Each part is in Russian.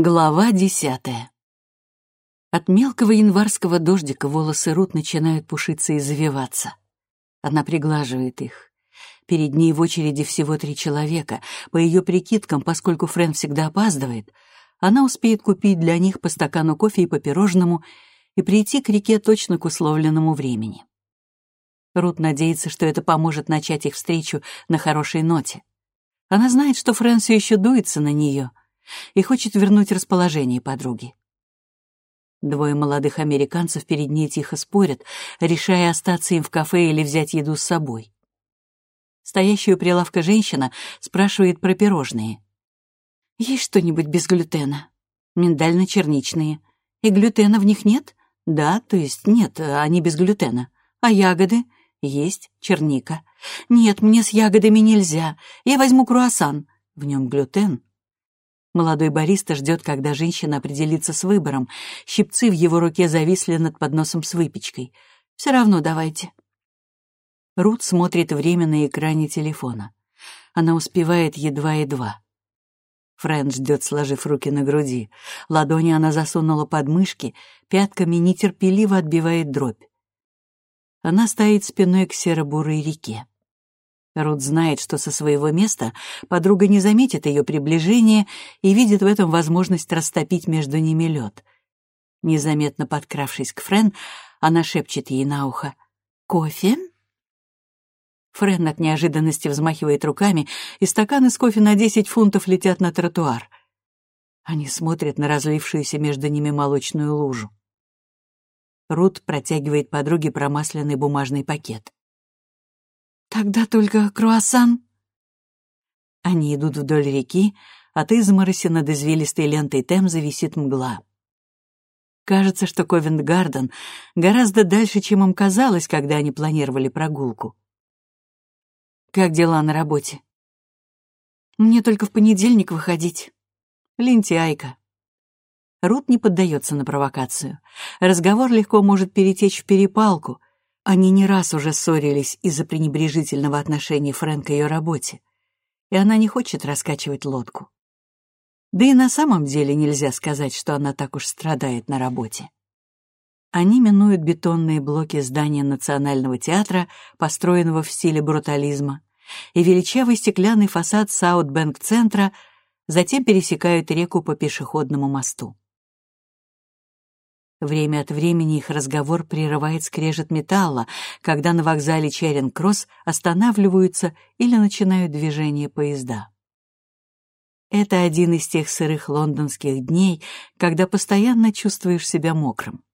Глава десятая. От мелкого январского дождика волосы Рут начинают пушиться и завиваться. Она приглаживает их. Перед ней в очереди всего три человека. По ее прикидкам, поскольку Френ всегда опаздывает, она успеет купить для них по стакану кофе и по пирожному и прийти к реке точно к условленному времени. Рут надеется, что это поможет начать их встречу на хорошей ноте. Она знает, что Френ все еще дуется на нее — и хочет вернуть расположение подруги. Двое молодых американцев перед ней тихо спорят, решая остаться им в кафе или взять еду с собой. Стоящая у прилавка женщина спрашивает про пирожные. «Есть что-нибудь без глютена? Миндально-черничные. И глютена в них нет? Да, то есть нет, они без глютена. А ягоды? Есть, черника. Нет, мне с ягодами нельзя. Я возьму круассан. В нем глютен, Молодой бариста ждет, когда женщина определится с выбором. Щипцы в его руке зависли над подносом с выпечкой. «Все равно давайте». Рут смотрит время на экране телефона. Она успевает едва-едва. Фрэн ждет, сложив руки на груди. Ладони она засунула под мышки, пятками нетерпеливо отбивает дробь. Она стоит спиной к серо-бурой реке. Рут знает, что со своего места подруга не заметит ее приближения и видит в этом возможность растопить между ними лед. Незаметно подкравшись к Френ, она шепчет ей на ухо «Кофе?» Френ от неожиданности взмахивает руками, и стаканы с кофе на десять фунтов летят на тротуар. Они смотрят на разлившуюся между ними молочную лужу. Рут протягивает подруге промасленный бумажный пакет. Тогда только круассан. Они идут вдоль реки, от измороси над извилистой лентой Темзы висит мгла. Кажется, что Ковент-Гарден гораздо дальше, чем им казалось, когда они планировали прогулку. «Как дела на работе?» «Мне только в понедельник выходить». «Лентяйка». Рут не поддается на провокацию. Разговор легко может перетечь в перепалку, они не раз уже ссорились из-за пренебрежительного отношения Фрэнка к ее работе, и она не хочет раскачивать лодку. Да и на самом деле нельзя сказать, что она так уж страдает на работе. Они минуют бетонные блоки здания Национального театра, построенного в стиле брутализма, и величавый стеклянный фасад Саутбэнк-центра, затем пересекают реку по пешеходному мосту. Время от времени их разговор прерывает скрежет металла, когда на вокзале Черинг-Кросс останавливаются или начинают движение поезда. Это один из тех сырых лондонских дней, когда постоянно чувствуешь себя мокрым.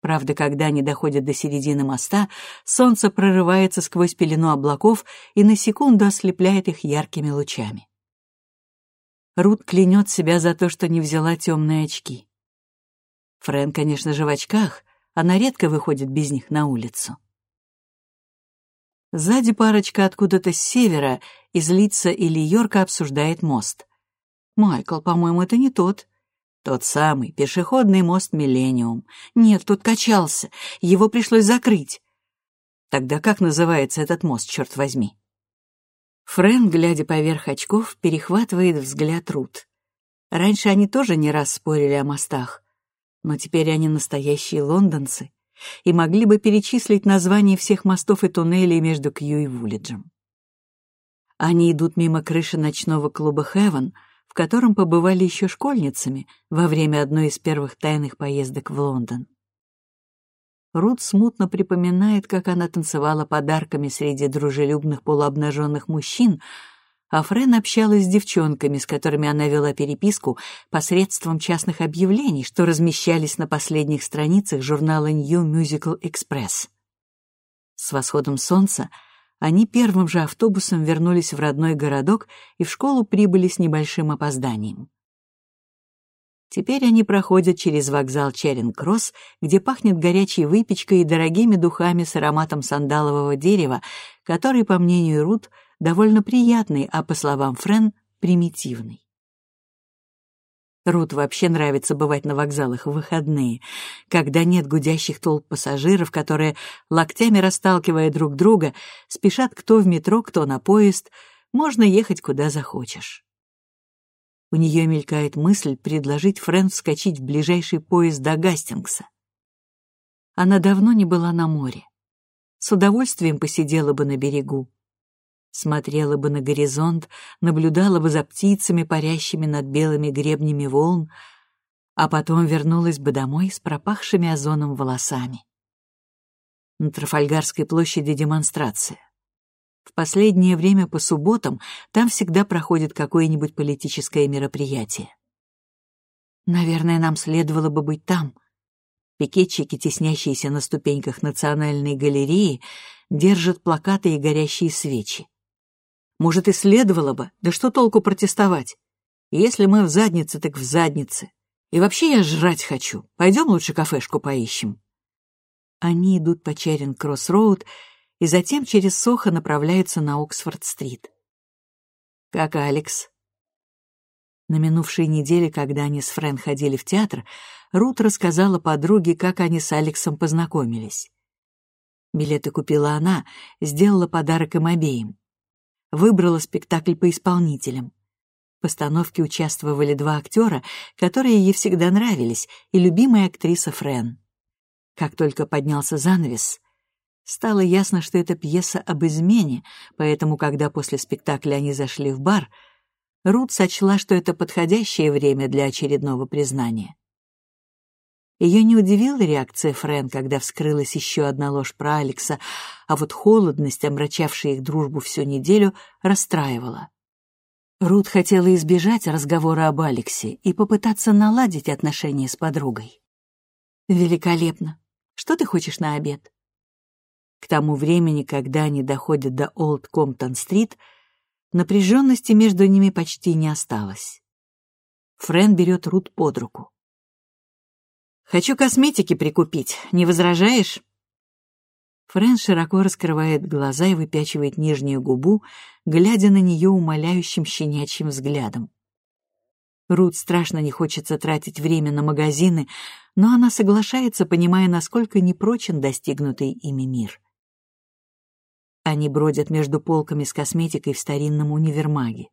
Правда, когда они доходят до середины моста, солнце прорывается сквозь пелену облаков и на секунду ослепляет их яркими лучами. Рут клянет себя за то, что не взяла темные очки. Фрэн, конечно же, в очках, она редко выходит без них на улицу. Сзади парочка откуда-то с севера, из Лица или Йорка обсуждает мост. «Майкл, по-моему, это не тот». «Тот самый, пешеходный мост Миллениум. Нет, тут качался, его пришлось закрыть». «Тогда как называется этот мост, черт возьми?» Фрэн, глядя поверх очков, перехватывает взгляд Рут. Раньше они тоже не раз спорили о мостах но теперь они настоящие лондонцы и могли бы перечислить названия всех мостов и туннелей между Кью и Вулиджем. Они идут мимо крыши ночного клуба «Хэвен», в котором побывали еще школьницами во время одной из первых тайных поездок в Лондон. Рут смутно припоминает, как она танцевала подарками среди дружелюбных полуобнаженных мужчин, а Френ общалась с девчонками, с которыми она вела переписку посредством частных объявлений, что размещались на последних страницах журнала New Musical Express. С восходом солнца они первым же автобусом вернулись в родной городок и в школу прибыли с небольшим опозданием. Теперь они проходят через вокзал Черинг-Кросс, где пахнет горячей выпечкой и дорогими духами с ароматом сандалового дерева, который, по мнению Рут, довольно приятный, а по словам Френ, примитивный. Рут вообще нравится бывать на вокзалах в выходные, когда нет гудящих толп пассажиров, которые, локтями расталкивая друг друга, спешат кто в метро, кто на поезд, можно ехать куда захочешь. У нее мелькает мысль предложить Френ вскочить в ближайший поезд до Гастингса. Она давно не была на море. С удовольствием посидела бы на берегу. Смотрела бы на горизонт, наблюдала бы за птицами, парящими над белыми гребнями волн, а потом вернулась бы домой с пропахшими озоном волосами. На Трафальгарской площади демонстрация. В последнее время по субботам там всегда проходит какое-нибудь политическое мероприятие. Наверное, нам следовало бы быть там. Пикетчики, теснящиеся на ступеньках Национальной галереи, держат плакаты и горящие свечи. Может, и следовало бы, да что толку протестовать? Если мы в заднице, так в заднице. И вообще я жрать хочу. Пойдем лучше кафешку поищем. Они идут по Черинг-Кросс-Роуд и затем через Сохо направляются на Оксфорд-стрит. Как Алекс. На минувшей неделе, когда они с Френ ходили в театр, Рут рассказала подруге, как они с Алексом познакомились. Билеты купила она, сделала подарок им обеим. Выбрала спектакль по исполнителям. В постановке участвовали два актера, которые ей всегда нравились, и любимая актриса Френ. Как только поднялся занавес, стало ясно, что это пьеса об измене, поэтому, когда после спектакля они зашли в бар, Рут сочла, что это подходящее время для очередного признания. Ее не удивила реакция Френ, когда вскрылась еще одна ложь про Алекса, а вот холодность, омрачавшая их дружбу всю неделю, расстраивала. Рут хотела избежать разговора об Алексе и попытаться наладить отношения с подругой. «Великолепно. Что ты хочешь на обед?» К тому времени, когда они доходят до Олд Комптон-стрит, напряженности между ними почти не осталось. Френ берет Рут под руку. «Хочу косметики прикупить, не возражаешь?» Френ широко раскрывает глаза и выпячивает нижнюю губу, глядя на нее умоляющим щенячьим взглядом. Рут страшно не хочется тратить время на магазины, но она соглашается, понимая, насколько непрочен достигнутый ими мир. Они бродят между полками с косметикой в старинном универмаге.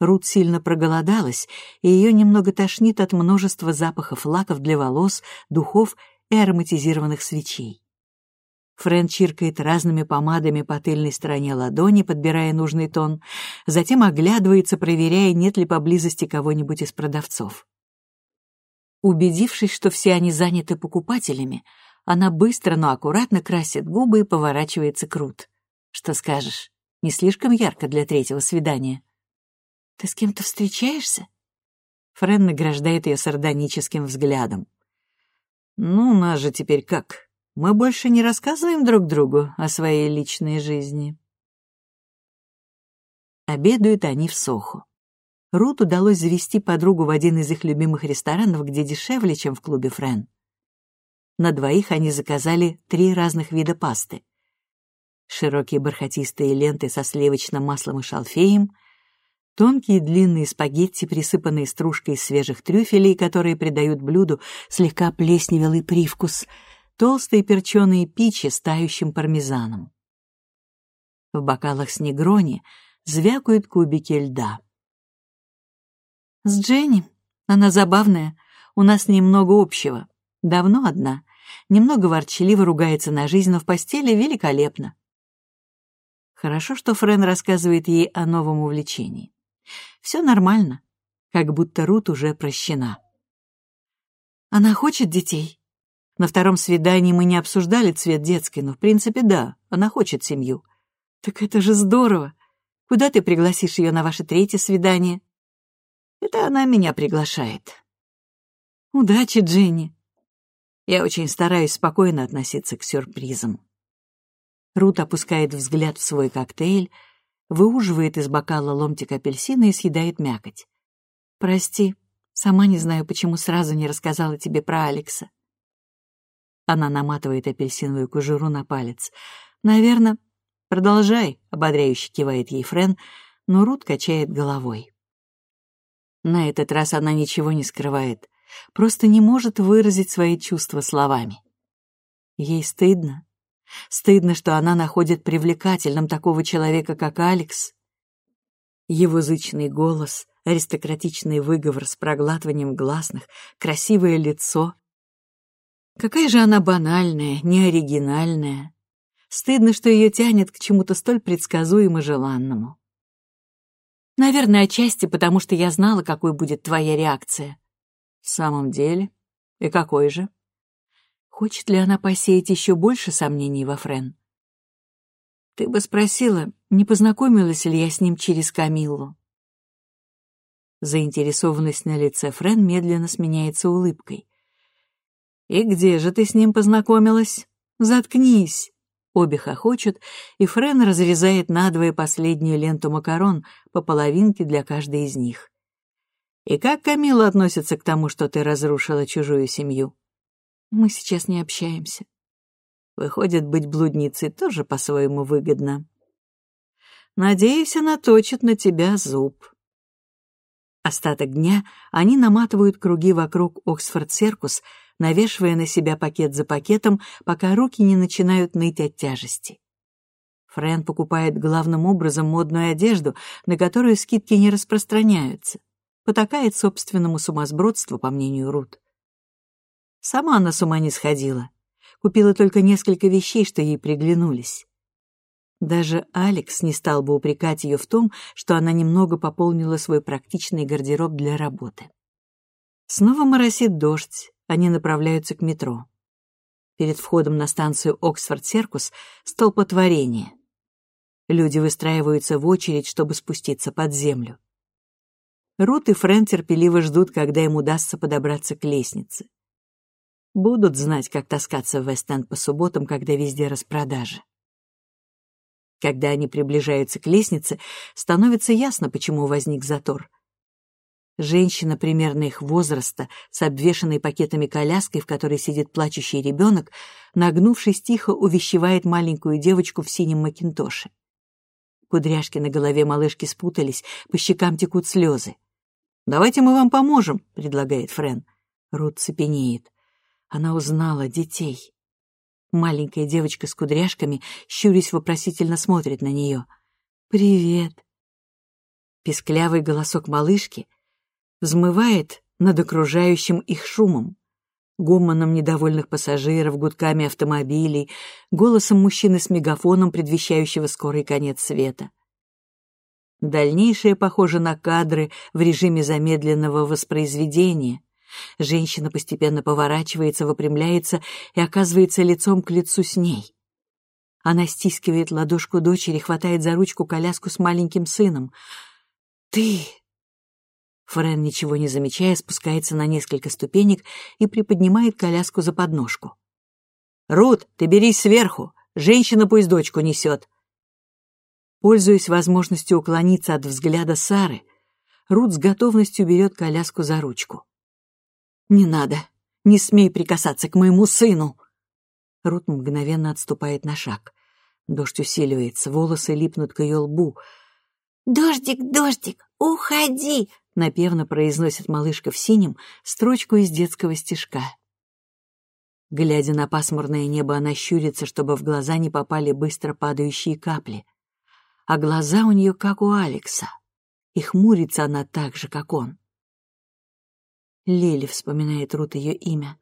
Рут сильно проголодалась, и ее немного тошнит от множества запахов лаков для волос, духов и ароматизированных свечей. Френ чиркает разными помадами по тыльной стороне ладони, подбирая нужный тон, затем оглядывается, проверяя, нет ли поблизости кого-нибудь из продавцов. Убедившись, что все они заняты покупателями, она быстро, но аккуратно красит губы и поворачивается к Рут. «Что скажешь? Не слишком ярко для третьего свидания?» «Ты с кем-то встречаешься?» Френ награждает ее сардоническим взглядом. «Ну, нас же теперь как? Мы больше не рассказываем друг другу о своей личной жизни». Обедают они в Сохо. Рут удалось завести подругу в один из их любимых ресторанов, где дешевле, чем в клубе Френ. На двоих они заказали три разных вида пасты. Широкие бархатистые ленты со сливочным маслом и шалфеем — Тонкие длинные спагетти, присыпанные стружкой свежих трюфелей, которые придают блюду слегка плесневелый привкус, толстые перченые пичи с тающим пармезаном. В бокалах с негрони звякают кубики льда. «С Дженни. Она забавная. У нас немного общего. Давно одна. Немного ворчаливо ругается на жизнь, но в постели великолепно. Хорошо, что Френ рассказывает ей о новом увлечении. Все нормально, как будто Рут уже прощена. Она хочет детей. На втором свидании мы не обсуждали цвет детской, но в принципе да, она хочет семью. Так это же здорово. Куда ты пригласишь ее на ваше третье свидание? Это она меня приглашает. Удачи, Дженни. Я очень стараюсь спокойно относиться к сюрпризам. Рут опускает взгляд в свой коктейль, выуживает из бокала ломтик апельсина и съедает мякоть. «Прости, сама не знаю, почему сразу не рассказала тебе про Алекса». Она наматывает апельсиновую кожуру на палец. «Наверное, продолжай», — ободряюще кивает ей Френ, но Рут качает головой. На этот раз она ничего не скрывает, просто не может выразить свои чувства словами. Ей стыдно, Стыдно, что она находит привлекательным такого человека, как Алекс. Его зычный голос, аристократичный выговор с проглатыванием гласных, красивое лицо. Какая же она банальная, неоригинальная. Стыдно, что ее тянет к чему-то столь предсказуемо желанному. Наверное, отчасти потому, что я знала, какой будет твоя реакция. В самом деле? И какой же? Хочет ли она посеять еще больше сомнений во Френ? Ты бы спросила, не познакомилась ли я с ним через Камиллу. Заинтересованность на лице Френ медленно сменяется улыбкой. «И где же ты с ним познакомилась? Заткнись!» Обе хохочут, и Френ разрезает надвое последнюю ленту макарон по половинке для каждой из них. «И как Камила относится к тому, что ты разрушила чужую семью?» «Мы сейчас не общаемся». Выходит, быть блудницей тоже по-своему выгодно. «Надеюсь, она точит на тебя зуб», Остаток дня они наматывают круги вокруг Оксфорд-Серкус, навешивая на себя пакет за пакетом, пока руки не начинают ныть от тяжести. Френ покупает главным образом модную одежду, на которую скидки не распространяются. Потакает собственному сумасбродству, по мнению Рут. Сама она с ума не сходила. Купила только несколько вещей, что ей приглянулись. Даже Алекс не стал бы упрекать ее в том, что она немного пополнила свой практичный гардероб для работы. Снова моросит дождь, они направляются к метро. Перед входом на станцию Оксфорд-Серкус столпотворение. Люди выстраиваются в очередь, чтобы спуститься под землю. Рут и Френ терпеливо ждут, когда им удастся подобраться к лестнице. Будут знать, как таскаться в Вест-Энд по субботам, когда везде распродажи. Когда они приближаются к лестнице, становится ясно, почему возник затор. Женщина примерно их возраста, с обвешанной пакетами коляской, в которой сидит плачущий ребенок, нагнувшись тихо, увещевает маленькую девочку в синем макинтоше. Кудряшки на голове малышки спутались, по щекам текут слезы. «Давайте мы вам поможем», — предлагает Френ. Рут цепенеет. Она узнала детей. Маленькая девочка с кудряшками, щурясь вопросительно смотрит на нее. «Привет!» Песклявый голосок малышки взмывает над окружающим их шумом, гомоном недовольных пассажиров, гудками автомобилей, голосом мужчины с мегафоном, предвещающего скорый конец света. Дальнейшее похоже на кадры в режиме замедленного воспроизведения — Женщина постепенно поворачивается, выпрямляется и оказывается лицом к лицу с ней. Она стискивает ладошку дочери, хватает за ручку коляску с маленьким сыном. «Ты...» Френ, ничего не замечая, спускается на несколько ступенек и приподнимает коляску за подножку. «Рут, ты берись сверху! Женщина пусть дочку несет!» Пользуясь возможностью уклониться от взгляда Сары, Рут с готовностью берет коляску за ручку. «Не надо! Не смей прикасаться к моему сыну!» Рут мгновенно отступает на шаг. Дождь усиливается, волосы липнут к ее лбу. «Дождик, дождик, уходи!» — напевно произносит малышка в синем строчку из детского стишка. Глядя на пасмурное небо, она щурится, чтобы в глаза не попали быстро падающие капли. А глаза у нее как у Алекса. И хмурится она так же, как он. Лили вспоминает Рут ее имя.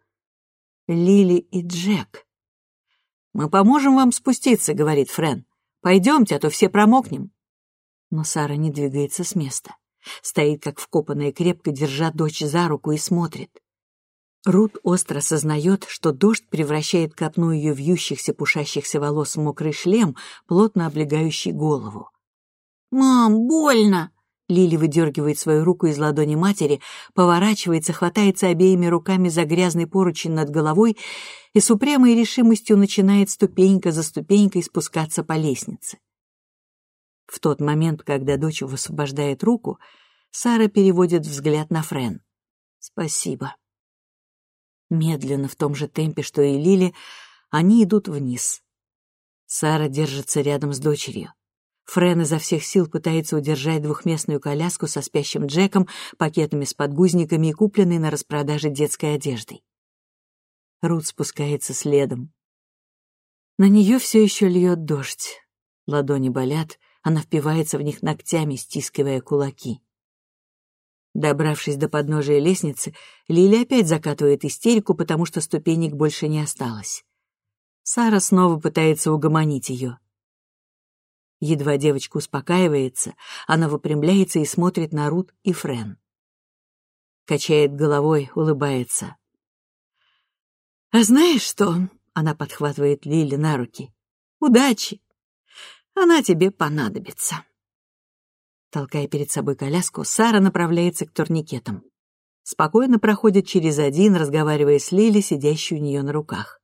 Лили и Джек. «Мы поможем вам спуститься», — говорит Френ. «Пойдемте, а то все промокнем». Но Сара не двигается с места. Стоит, как вкопанная, крепко держа дочь за руку и смотрит. Рут остро сознает, что дождь превращает копну ее вьющихся пушащихся волос в мокрый шлем, плотно облегающий голову. «Мам, больно!» Лили выдергивает свою руку из ладони матери, поворачивается, хватается обеими руками за грязный поручень над головой и с упрямой решимостью начинает ступенька за ступенькой спускаться по лестнице. В тот момент, когда дочь высвобождает руку, Сара переводит взгляд на Френ. «Спасибо». Медленно, в том же темпе, что и Лили, они идут вниз. Сара держится рядом с дочерью. Френ изо всех сил пытается удержать двухместную коляску со спящим Джеком, пакетами с подгузниками и купленной на распродаже детской одеждой. Рут спускается следом. На нее все еще льет дождь. Ладони болят, она впивается в них ногтями, стискивая кулаки. Добравшись до подножия лестницы, Лили опять закатывает истерику, потому что ступенек больше не осталось. Сара снова пытается угомонить ее. Едва девочка успокаивается, она выпрямляется и смотрит на Рут и Френ. Качает головой, улыбается. «А знаешь что?» — она подхватывает Лили на руки. «Удачи! Она тебе понадобится». Толкая перед собой коляску, Сара направляется к турникетам. Спокойно проходит через один, разговаривая с Лили, сидящей у нее на руках.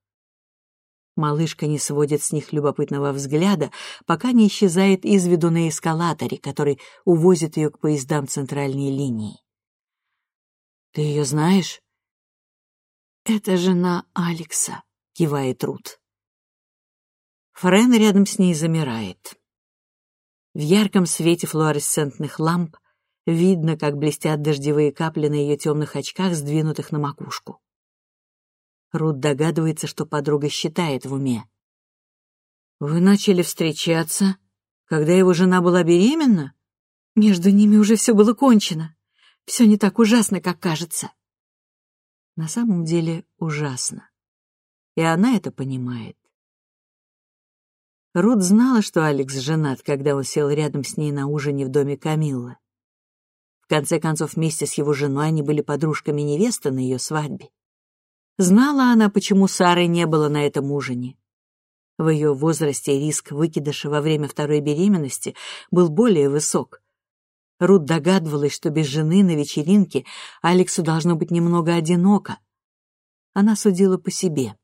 Малышка не сводит с них любопытного взгляда, пока не исчезает из виду на эскалаторе, который увозит ее к поездам центральной линии. «Ты ее знаешь?» «Это жена Алекса», — кивает Рут. Френ рядом с ней замирает. В ярком свете флуоресцентных ламп видно, как блестят дождевые капли на ее темных очках, сдвинутых на макушку. Рут догадывается, что подруга считает в уме. «Вы начали встречаться, когда его жена была беременна?» «Между ними уже все было кончено. Все не так ужасно, как кажется». На самом деле ужасно. И она это понимает. Рут знала, что Алекс женат, когда он сел рядом с ней на ужине в доме Камиллы. В конце концов, вместе с его женой они были подружками невесты на ее свадьбе. Знала она, почему Сары не было на этом ужине. В ее возрасте риск выкидыша во время второй беременности был более высок. Рут догадывалась, что без жены на вечеринке Алексу должно быть немного одиноко. Она судила по себе.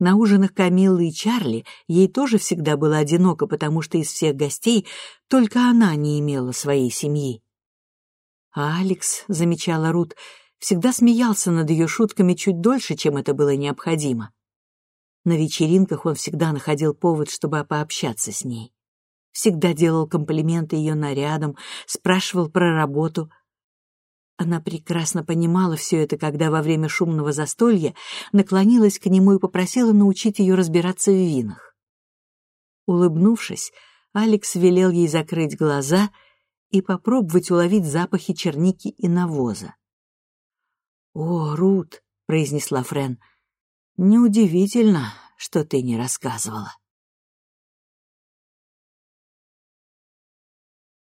На ужинах Камиллы и Чарли ей тоже всегда было одиноко, потому что из всех гостей только она не имела своей семьи. А Алекс, замечала Рут, всегда смеялся над ее шутками чуть дольше, чем это было необходимо. На вечеринках он всегда находил повод, чтобы пообщаться с ней. Всегда делал комплименты ее нарядам, спрашивал про работу — она прекрасно понимала все это, когда во время шумного застолья наклонилась к нему и попросила научить ее разбираться в винах. Улыбнувшись, Алекс велел ей закрыть глаза и попробовать уловить запахи черники и навоза. «О, Рут», — произнесла Френ, — «неудивительно, что ты не рассказывала».